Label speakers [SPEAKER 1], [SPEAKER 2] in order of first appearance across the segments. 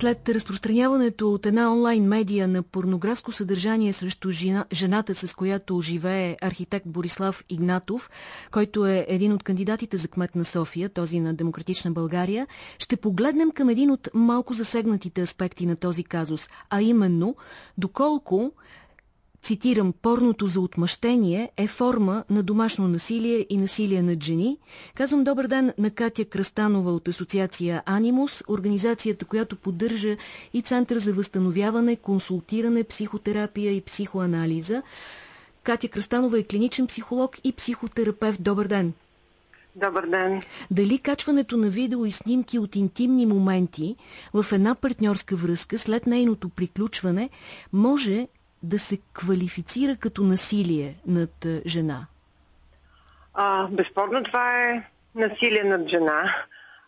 [SPEAKER 1] След разпространяването от една онлайн медия на порнографско съдържание срещу жена, жената, с която живее архитект Борислав Игнатов, който е един от кандидатите за кмет на София, този на Демократична България, ще погледнем към един от малко засегнатите аспекти на този казус, а именно доколко цитирам, порното за отмъщение е форма на домашно насилие и насилие над жени. Казвам добър ден на Катя Кръстанова от Асоциация Анимус, организацията, която поддържа и Център за възстановяване, консултиране, психотерапия и психоанализа. Катя Кръстанова е клиничен психолог и психотерапевт. Добър ден!
[SPEAKER 2] Добър ден.
[SPEAKER 1] Дали качването на видео и снимки от интимни моменти в една партньорска връзка след нейното приключване може да се квалифицира като насилие над жена?
[SPEAKER 2] А, безспорно това е насилие над жена.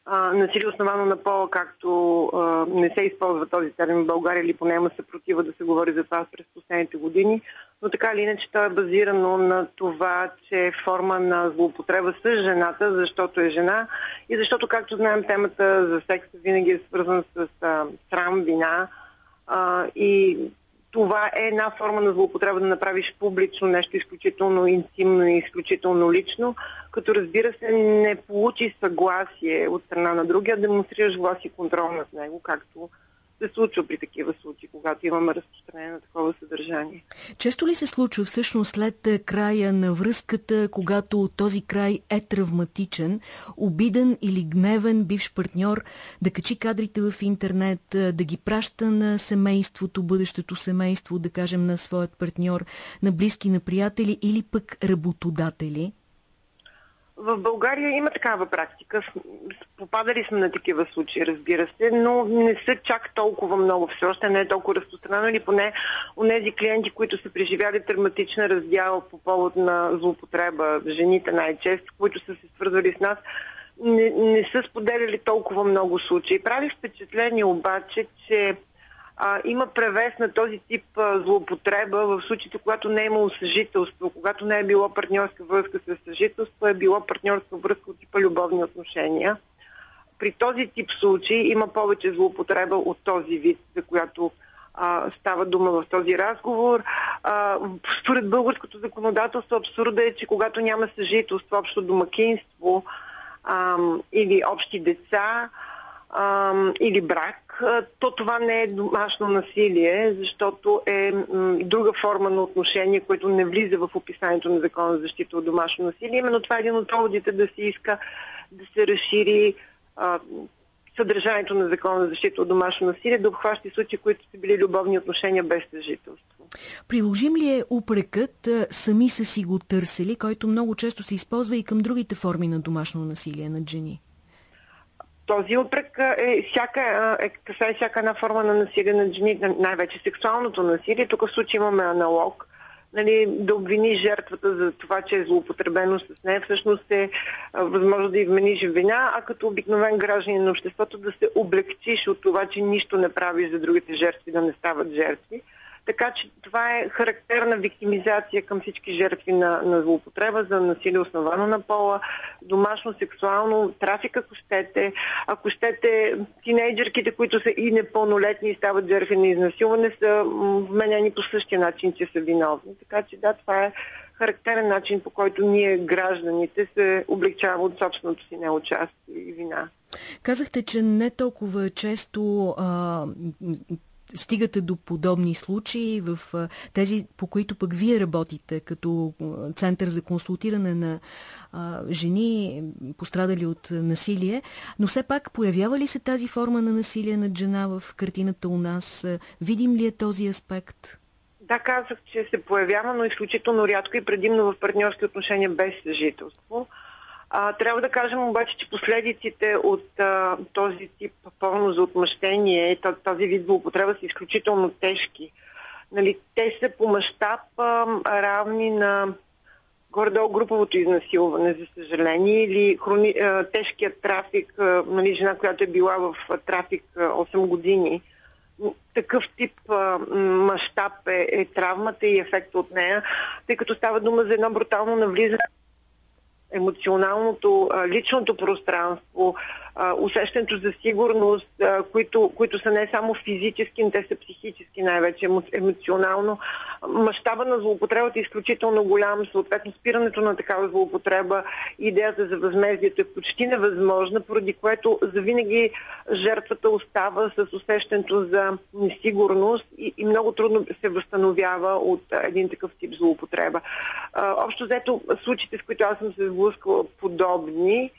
[SPEAKER 2] А, насилие основано на пола, както а, не се използва този термин в България или поне има съпротива да се говори за това през последните години. Но така или иначе то е базирано на това, че е форма на злоупотреба с жената, защото е жена и защото, както знаем, темата за секса винаги е свързана с а, срам, вина а, и това е една форма на злоупотреба да направиш публично нещо изключително интимно и изключително лично, като разбира се не получи съгласие от страна на другия, демонстрираш глас и контрол над него, както се случва при такива случаи, когато имаме разпространение на такова съдържание.
[SPEAKER 1] Често ли се случва всъщност след е, края на връзката, когато този край е травматичен, обиден или гневен бивш партньор да качи кадрите в интернет, е, да ги праща на семейството, бъдещето семейство, да кажем на своят партньор, на близки, на приятели или пък работодатели?
[SPEAKER 2] В България има такава практика. Попадали сме на такива случаи, разбира се, но не са чак толкова много. Все още не е толкова разпространено или поне у нези клиенти, които са преживяли травматична раздяла по повод на злоупотреба, жените най-често, които са се свързвали с нас, не, не са споделяли толкова много случаи. Прави впечатление обаче, че а, има превес на този тип а, злоупотреба в случаите, когато не е имало съжителство, когато не е било партньорска връзка с съжителство, е било партньорска връзка от типа любовни отношения. При този тип случаи има повече злоупотреба от този вид, за която а, става дума в този разговор. А, според българското законодателство абсурда е, че когато няма съжителство, общо домакинство а, или общи деца, а, или брак, то това не е домашно насилие, защото е друга форма на отношение, което не влиза в описанието на закона за защита от домашно насилие. Именно това е един от поводите да се иска да се разшири а, съдържанието на закона за защита от домашно насилие, да обхваща случаи, които са били любовни отношения без съжителство.
[SPEAKER 1] Приложим ли е упрекът сами са си го търсили, който много често се използва и към другите форми на домашно насилие над жени?
[SPEAKER 2] Този отрък е всяка, е, касае всяка една форма на насилие на жени, най-вече сексуалното насилие. Тук в случай имаме аналог. Нали, да обвини жертвата за това, че е злоупотребено с нея, всъщност е възможно да измениш вина, а като обикновен гражданин на обществото да се облегчиш от това, че нищо не правиш за другите жертви, да не стават жертви. Така че това е характерна виктимизация към всички жертви на, на злоупотреба за насилие основано на пола, домашно, сексуално, трафик, ако щете. Ако щете, тинейджерките, които са и непълнолетни и стават жертви на изнасилване, са вменени по същия начин, че са виновни. Така че да, това е характерен начин, по който ние, гражданите, се облегчаваме от собственото си неучастие и вина.
[SPEAKER 1] Казахте, че не толкова често а, стигате до подобни случаи в тези, по които пък вие работите като Център за консултиране на а, жени, пострадали от насилие, но все пак появява ли се тази форма на насилие над жена в картината у нас? Видим ли е този аспект?
[SPEAKER 2] Да, казах, че се появява, но изключително рядко и предимно в партньорски отношения без съжителство. А, трябва да кажем обаче, че последиците от а, този тип пълно за отмъщение, този вид злоупотреба са изключително тежки. Нали, те са по мащаб равни на горе-долу груповото изнасилване, за съжаление, или хрони, а, тежкият трафик, а, нали, жена, която е била в а, трафик а, 8 години. Такъв тип мащаб е, е травмата и ефекта от нея, тъй като става дума за едно брутално навлизане емоционалното, личното пространство, усещането за сигурност, които, които са не само физически, но те са психически най-вече, емоционално. Мащаба на злоупотребата е изключително голям, съответно спирането на такава злоупотреба, идеята за възмездието е почти невъзможна, поради което завинаги жертвата остава с усещането за несигурност и, и много трудно се възстановява от един такъв тип злоупотреба. Общо взето, случаите, с които аз съм се сблъскала подобни,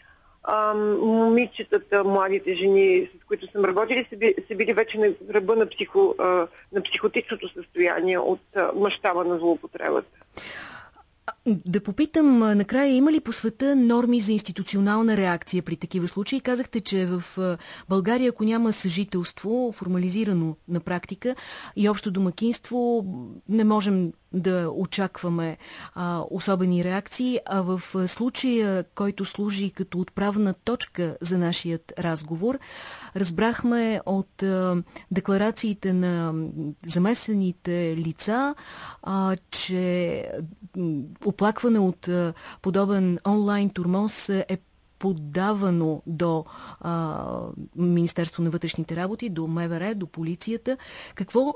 [SPEAKER 2] момичетата, младите жени, с които съм работили, са, би, са били вече на ръба на, психо, на психотичното състояние от мащаба на злоупотребата.
[SPEAKER 1] Да попитам, накрая има ли по света норми за институционална реакция при такива случаи? Казахте, че в България, ако няма съжителство, формализирано на практика и общо домакинство, не можем да очакваме а, особени реакции, а в случая, който служи като отправна точка за нашият разговор, разбрахме от а, декларациите на замесените лица, а, че оплакване от а, подобен онлайн турмоз е подавано до а, Министерство на вътрешните работи, до МВР, до полицията. Какво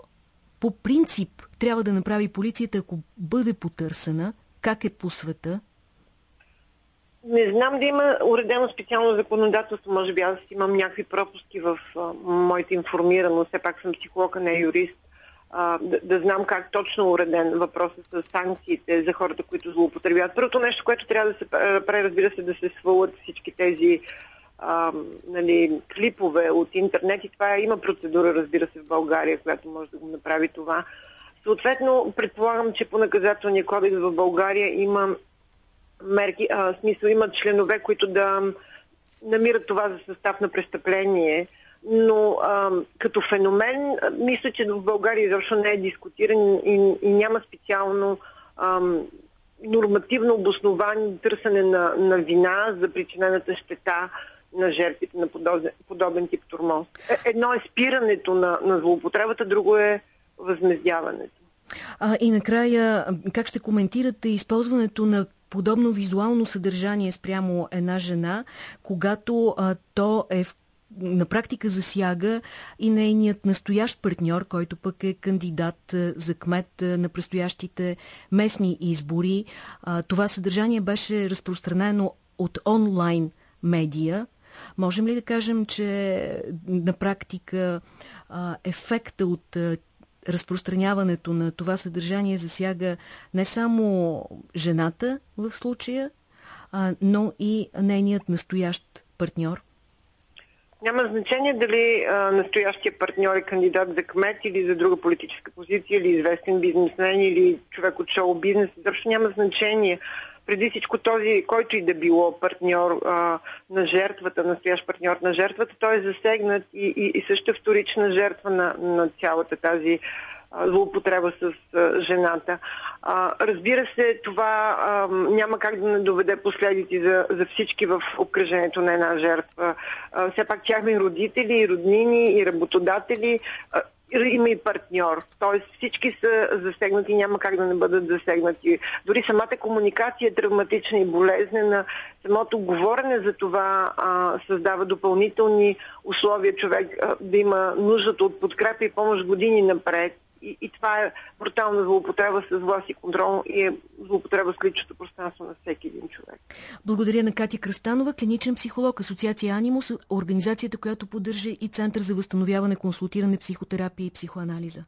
[SPEAKER 1] по принцип трябва да направи полицията, ако бъде потърсена? Как е по света?
[SPEAKER 2] Не знам да има уредено специално законодателство. Може би аз имам някакви пропуски в а, моята информираност. Все пак съм психолог, а не юрист. А, да, да знам как точно е уреден въпросът с санкциите за хората, които злоупотребяват. Първото нещо, което трябва да се прави, разбира се, да се свалят всички тези а, нали, клипове от интернет и това има процедура, разбира се, в България, която може да го направи това. Съответно, предполагам, че по наказателния кодекс в България има мерки, а, смисъл имат членове, които да намират това за състав на престъпление, но а, като феномен, мисля, че в България изобщо не е дискутиран и, и няма специално а, нормативно обоснование търсене на, на вина за причинената щета на жертвите на подобен, подобен тип турмоз. Е, едно е спирането на, на злоупотребата, друго е възмездяването.
[SPEAKER 1] А, и накрая, как ще коментирате използването на подобно визуално съдържание спрямо една жена, когато а, то е в на практика засяга и нейният настоящ партньор, който пък е кандидат за кмет на предстоящите местни избори. Това съдържание беше разпространено от онлайн медия, Можем ли да кажем, че на практика ефекта от разпространяването на това съдържание засяга не само жената в случая, но и нейният настоящ партньор?
[SPEAKER 2] Няма значение дали а, настоящия партньор е кандидат за кмет или за друга политическа позиция, или известен бизнесмен, или човек от шоу бизнес. Защо няма значение преди всичко този, който и да било партньор а, на жертвата, настоящ партньор на жертвата, той е засегнат и, и, и също вторична жертва на, на цялата тази злоупотреба с а, жената. А, разбира се, това а, няма как да не доведе последици за, за всички в обкръжението на една жертва. Все пак тяхме родители, и роднини, и работодатели. Има и партньор. Тоест всички са засегнати, няма как да не бъдат засегнати. Дори самата комуникация е травматична и болезнена. Самото говорене за това а, създава допълнителни условия човек а, да има нуждата от подкрепа и помощ години напред. И, и това е брутална злоупотреба с власт и контрол и е злоупотреба с личното пространство на всеки един човек.
[SPEAKER 1] Благодаря на Катя Кръстанова, клиничен психолог, Асоциация Анимус, организацията, която поддържа и Център за възстановяване, консултиране, психотерапия и психоанализа.